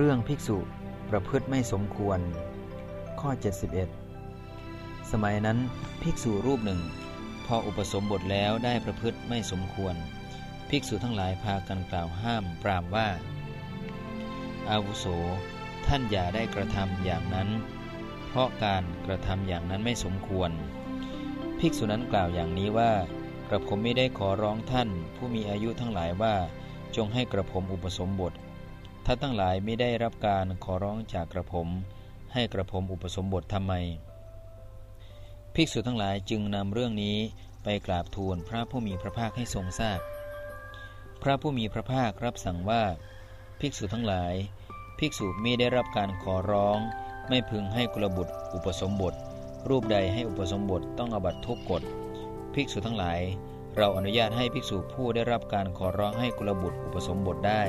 เรื่องภิกษุประพฤติไม่สมควร ข้อ 71 สมัยนั้นภิกษุรูปหนึ่ง พออุปสมบทแล้วได้ประพฤติไม่สมควร ภิกษุทั้งหลายพากันกล่าวห้ามปรามว่า อาวุโส ท่านอย่าได้กระทำอย่างนั้น เพราะการกระทำอย่างนั้นไม่สมควร ภิกษุนั้นกล่าวอย่างนี้ว่ากระผมไม่ได้ขอร้องท่าน ผู้มีอายุทั้งหลายว่าจงให้กระผมอุปสมบท ท่านทั้งหลายไม่ได้รับการขอร้องจากกระผม ให้กระผมอุปสมบททำไม ภิกษุทั้งหลายจึงนำเรื่องนี้ไปกราบทูลพระผู้มีพระภาคให้ทรงทราบพพระผู้มีพระภาครับสั่งว่า ภิกษุทั้งหลาย ภิกษุไม่ได้รับการขอร้อง ไม่พึงให้กุลบุตร อุปสมบท รูปใดให้อุปสมบทต้องอบัตทุกกฎ ภิกษุทั้งหลาย เราอนุญาตให้ภิกษุผู้ได้รับการขอร้องให้กุลบุตรอุปสมบทได้